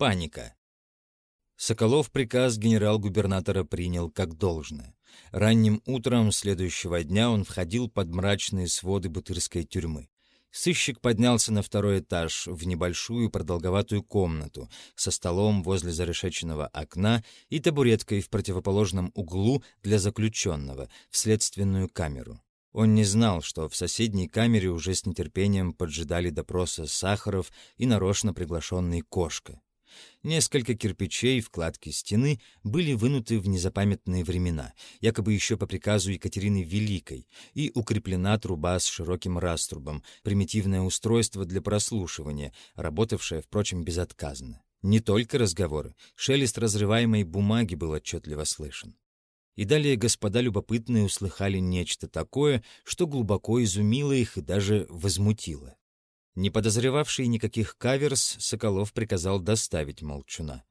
Паника. Соколов приказ генерал-губернатора принял как должное. Ранним утром следующего дня он входил под мрачные своды бутырской тюрьмы. Сыщик поднялся на второй этаж, в небольшую продолговатую комнату, со столом возле зарешеченного окна и табуреткой в противоположном углу для заключенного, в следственную камеру. Он не знал, что в соседней камере уже с нетерпением поджидали допроса Сахаров и нарочно приглашенный Кошка. Несколько кирпичей вкладки стены были вынуты в незапамятные времена, якобы еще по приказу Екатерины Великой, и укреплена труба с широким раструбом, примитивное устройство для прослушивания, работавшее, впрочем, безотказно. Не только разговоры, шелест разрываемой бумаги был отчетливо слышен. И далее господа любопытные услыхали нечто такое, что глубоко изумило их и даже возмутило. Не подозревавший никаких каверс, Соколов приказал доставить молчуна.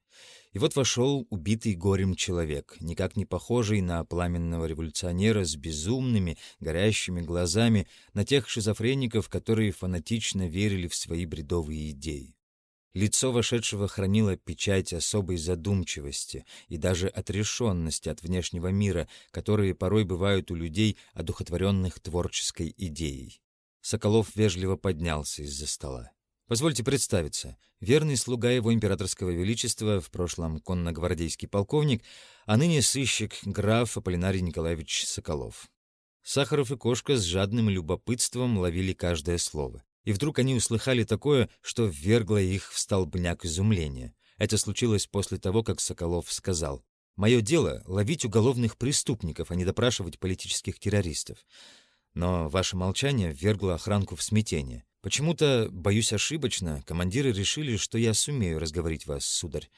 И вот вошел убитый горем человек, никак не похожий на пламенного революционера с безумными, горящими глазами, на тех шизофреников, которые фанатично верили в свои бредовые идеи. Лицо вошедшего хранило печать особой задумчивости и даже отрешенности от внешнего мира, которые порой бывают у людей, одухотворенных творческой идеей. Соколов вежливо поднялся из-за стола. «Позвольте представиться. Верный слуга его императорского величества, в прошлом конногвардейский полковник, а ныне сыщик граф Аполлинарий Николаевич Соколов». Сахаров и Кошка с жадным любопытством ловили каждое слово. И вдруг они услыхали такое, что ввергло их в столбняк изумления. Это случилось после того, как Соколов сказал, «Мое дело — ловить уголовных преступников, а не допрашивать политических террористов. Но ваше молчание ввергло охранку в смятение. Почему-то, боюсь ошибочно, командиры решили, что я сумею разговорить вас, сударь.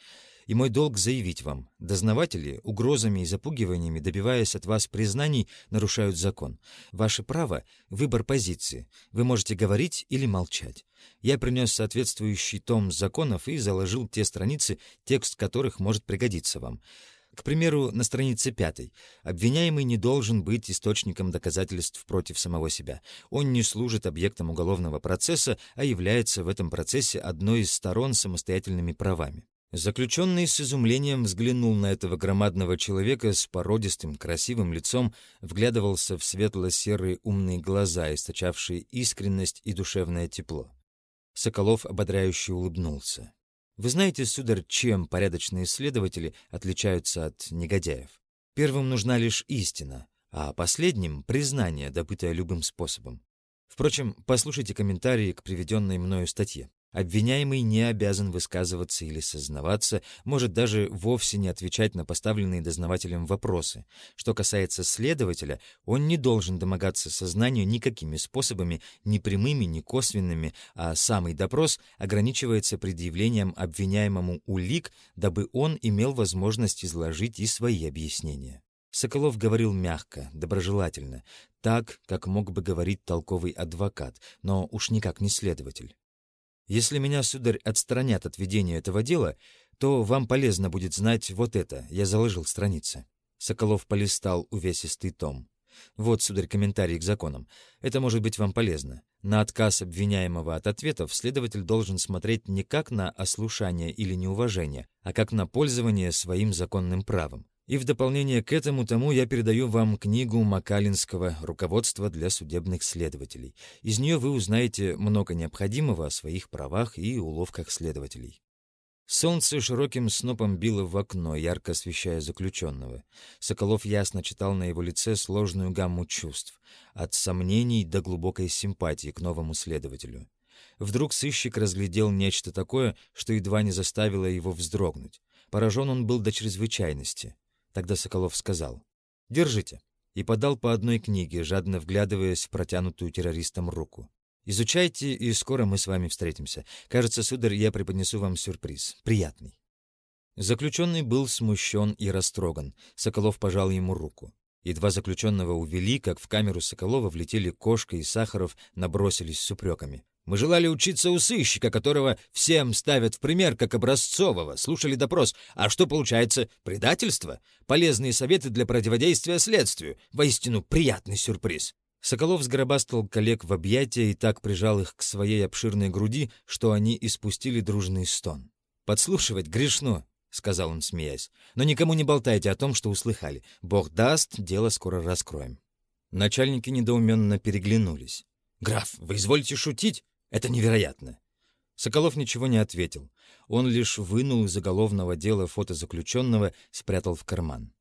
И мой долг заявить вам, дознаватели, угрозами и запугиваниями, добиваясь от вас признаний, нарушают закон. Ваше право — выбор позиции. Вы можете говорить или молчать. Я принес соответствующий том законов и заложил те страницы, текст которых может пригодиться вам. К примеру, на странице пятой. Обвиняемый не должен быть источником доказательств против самого себя. Он не служит объектом уголовного процесса, а является в этом процессе одной из сторон самостоятельными правами. Заключенный с изумлением взглянул на этого громадного человека с породистым, красивым лицом, вглядывался в светло-серые умные глаза, источавшие искренность и душевное тепло. Соколов ободряюще улыбнулся. Вы знаете, сударь, чем порядочные следователи отличаются от негодяев? Первым нужна лишь истина, а последним — признание, добытое любым способом. Впрочем, послушайте комментарии к приведенной мною статье. Обвиняемый не обязан высказываться или сознаваться, может даже вовсе не отвечать на поставленные дознавателем вопросы. Что касается следователя, он не должен домогаться сознания никакими способами, ни прямыми, ни косвенными, а самый допрос ограничивается предъявлением обвиняемому улик, дабы он имел возможность изложить и свои объяснения. Соколов говорил мягко, доброжелательно, так, как мог бы говорить толковый адвокат, но уж никак не следователь. Если меня, сударь, отстранят от ведения этого дела, то вам полезно будет знать вот это. Я заложил страницы». Соколов полистал увесистый том. «Вот, сударь, комментарий к законам. Это может быть вам полезно. На отказ обвиняемого от ответов следователь должен смотреть не как на ослушание или неуважение, а как на пользование своим законным правом. И в дополнение к этому тому я передаю вам книгу Макалинского «Руководство для судебных следователей». Из нее вы узнаете много необходимого о своих правах и уловках следователей. Солнце широким снопом било в окно, ярко освещая заключенного. Соколов ясно читал на его лице сложную гамму чувств, от сомнений до глубокой симпатии к новому следователю. Вдруг сыщик разглядел нечто такое, что едва не заставило его вздрогнуть. Поражен он был до чрезвычайности. Тогда Соколов сказал «Держите» и подал по одной книге, жадно вглядываясь в протянутую террористам руку. «Изучайте, и скоро мы с вами встретимся. Кажется, сударь, я преподнесу вам сюрприз. Приятный». Заключенный был смущен и растроган. Соколов пожал ему руку. Едва заключенного увели, как в камеру Соколова влетели Кошка и Сахаров, набросились с упреками. Мы желали учиться у сыщика, которого всем ставят в пример как образцового, слушали допрос. А что получается? Предательство? Полезные советы для противодействия следствию. Воистину приятный сюрприз. Соколов сгробастал коллег в объятия и так прижал их к своей обширной груди, что они испустили дружный стон. «Подслушивать грешно», — сказал он, смеясь. «Но никому не болтайте о том, что услыхали. Бог даст, дело скоро раскроем». Начальники недоуменно переглянулись. «Граф, вы изволите шутить? Это невероятно!» Соколов ничего не ответил. Он лишь вынул из заголовного дела фото заключенного, спрятал в карман.